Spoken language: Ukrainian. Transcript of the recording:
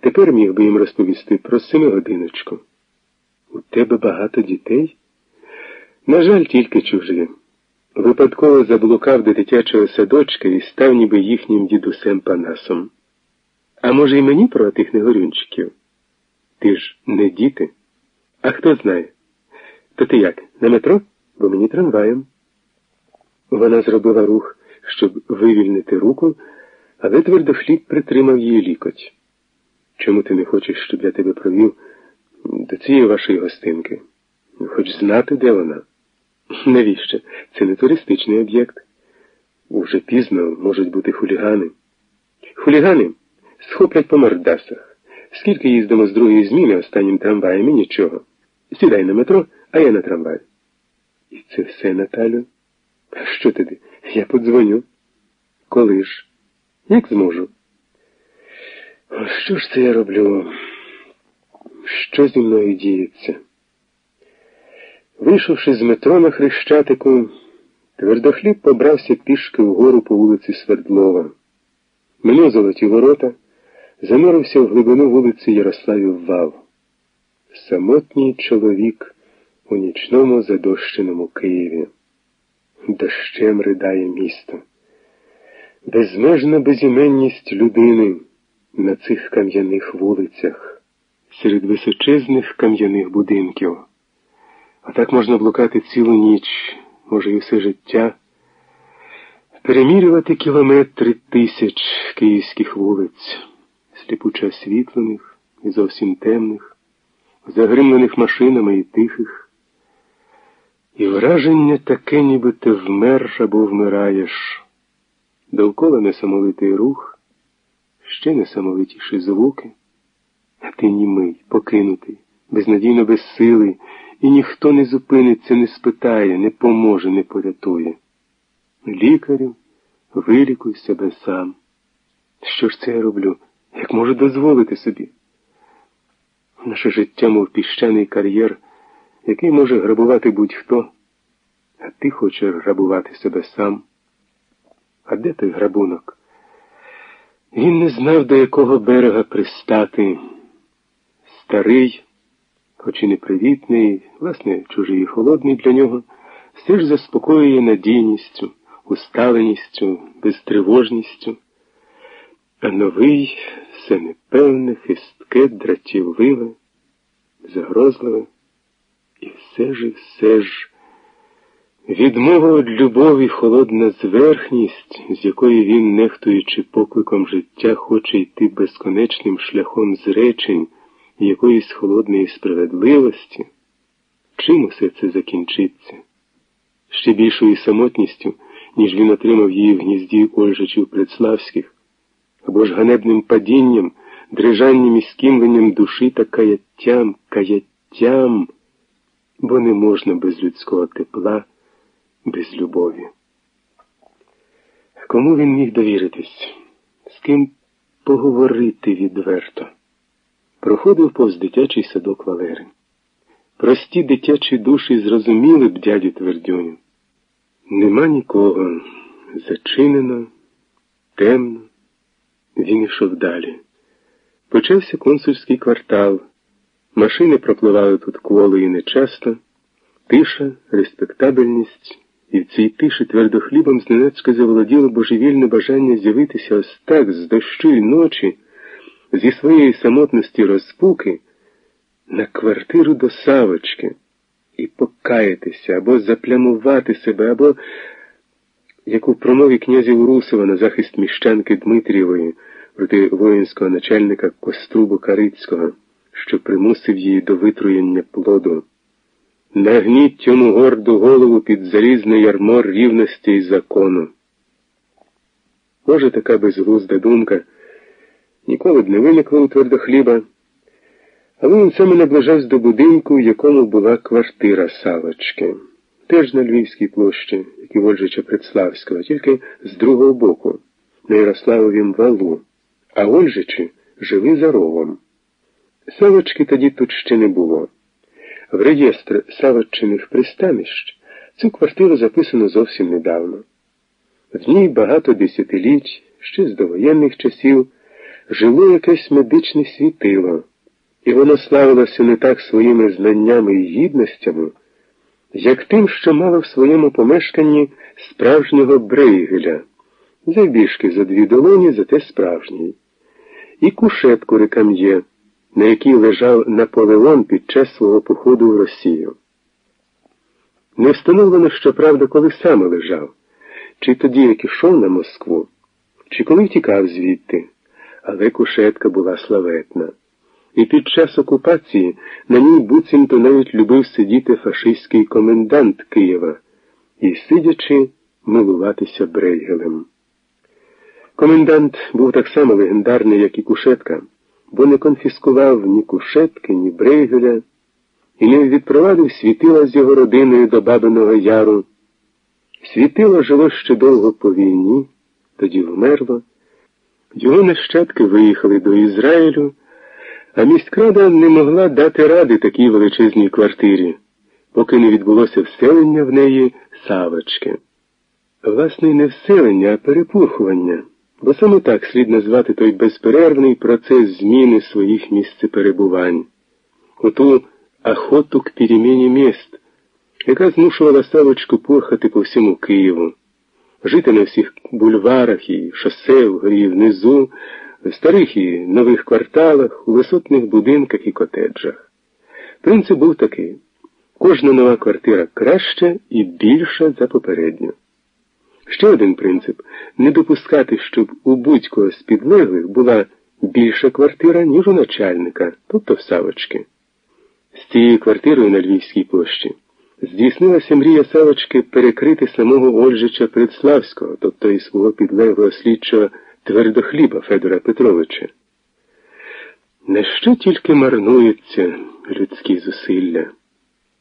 Тепер міг би їм розповісти про семигодиночку. У тебе багато дітей? На жаль, тільки чужі. Випадково заблукав до дитячого садочка і став ніби їхнім дідусем Панасом. А може, й мені про тих негорюнчиків? Ти ж не діти? А хто знає? То ти як? На метро? Бо мені трамваєм. Вона зробила рух, щоб вивільнити руку, але твердохліб притримав її лікоть. Чому ти не хочеш, щоб я тебе провів до цієї вашої гостинки? Хоч знати, де вона? Навіщо? Це не туристичний об'єкт. Уже пізно можуть бути хулігани. Хулігани схоплять по мордасах. Скільки їздимо з другої зміни останнім трамваєм і нічого. Сідай на метро, а я на трамвай. І це все, Наталю? А що тобі? Я подзвоню. Коли ж? Як зможу? Що ж це я роблю? Що зі мною діється? Вийшовши з метро на Хрещатику, твердохліб побрався пішки вгору по вулиці Свердлова. Минув золоті ворота, занурився в глибину вулиці Ярославів Вал. Самотній чоловік у нічному задощеному Києві. Дощем ридає місто. Безмежна безіменність людини на цих кам'яних вулицях, серед височезних кам'яних будинків. А так можна блукати цілу ніч, може, і все життя, перемірювати кілометри тисяч київських вулиць, сліпуче освітлених і зовсім темних, загримлених машинами і тихих. І враження таке, ніби ти вмер або вмираєш. Довкола несамовитий рух, ще несамовитіші звуки, а ти німий, покинутий, безнадійно безсилий, і ніхто не зупиниться, не спитає, не поможе, не порятує. Лікарю, вилікуй себе сам. Що ж це я роблю? Як можу дозволити собі? Наше життя, мов піщаний кар'єр, який може грабувати будь-хто, а ти хочеш грабувати себе сам. А де той грабунок? Він не знав, до якого берега пристати. Старий, хоч і непривітний, власне, чужий і холодний для нього, все ж заспокоює надійністю, усталеністю, безтривожністю. А новий все непевне, хистке, дратівливе, загрозливе, і все ж, все ж. Відмова від любові холодна зверхність, з якої він, нехтуючи покликом життя, хоче йти безконечним шляхом зречень якоїсь холодної справедливості, чим усе це закінчиться? Ще більшою самотністю, ніж він отримав її в гнізді Ольжичів Предславських, або ж ганебним падінням, дрижанням і скімленням душі та каяттям, каяттям, бо не можна без людського тепла без любові. Кому він міг довіритись, з ким поговорити відверто? Проходив повз дитячий садок Валери. Прості дитячі душі зрозуміли б дядю Твердюню. Нема нікого. Зачинено, темно. Він йшов далі. Почався консульський квартал. Машини пропливали тут кволою нечасто, тиша, респектабельність. І в цій тиші твердохлібом зненацька заволоділо божевільне бажання з'явитися ось так з дощу й ночі, зі своєї самотності розпуки, на квартиру до Савочки і покаятися або заплямувати себе, або, як у промові князя Урусова на захист міщанки Дмитрієвої проти воїнського начальника Кострубу Карицького, що примусив її до витруєння плоду. Нагніть йому горду голову під залізне ярмо рівності й закону. Може, така безглузда думка ніколи б не виникла у твердохліба, але він саме наближався до будинку, в якому була квартира Савочки, теж на Львівській площі, як і Ольжича Предславського, тільки з другого боку, на Ярославовім валу, а Ольжичі жили за ровом. Савочки тоді тут ще не було. В реєстр Савочиних пристанищ цю квартиру записано зовсім недавно. В ній багато десятиліть, ще з довоєнних часів, жило якесь медичне світило, і воно славилося не так своїми знаннями і гідностями, як тим, що мало в своєму помешканні справжнього брейгеля, завбіжки за дві долоні, зате справжній, і кушетку рекам'є, на якій лежав Наполеон під час свого походу в Росію. Не встановлено, щоправда, коли саме лежав, чи тоді, як ішов на Москву, чи коли втікав звідти, але кушетка була славетна. І під час окупації на ній буцімто навіть любив сидіти фашистський комендант Києва і, сидячи, милуватися Брейгелем. Комендант був так само легендарний, як і кушетка, бо не конфіскував ні кушетки, ні Брейгеля і не відпровадив світила з його родиною до Бабиного Яру. Світило жило ще довго по війні, тоді вмерло. Його нащадки виїхали до Ізраїлю, а міськрада не могла дати ради такій величезній квартирі, поки не відбулося вселення в неї савочки. Власне, не вселення, а перепурхування, бо саме так слід назвати той безперервний процес зміни своїх місць перебувань, оту охоту к переміні міст, яка змушувала Савочку пурхати по всьому Києву, жити на всіх бульварах і шосе вгорі внизу, в старих і нових кварталах, у висотних будинках і котеджах. Принцип був такий кожна нова квартира краща і більша за попередню. Ще один принцип не допускати, щоб у будь-кого з підлеглих була більша квартира, ніж у начальника, тобто в Савочки. З цією квартирою на Львівській площі здійснилася мрія Савочки перекрити самого Ольжича Предславського, тобто і свого підлеглого слідчого твердохліба Федора Петровича. На що тільки марнуються людські зусилля?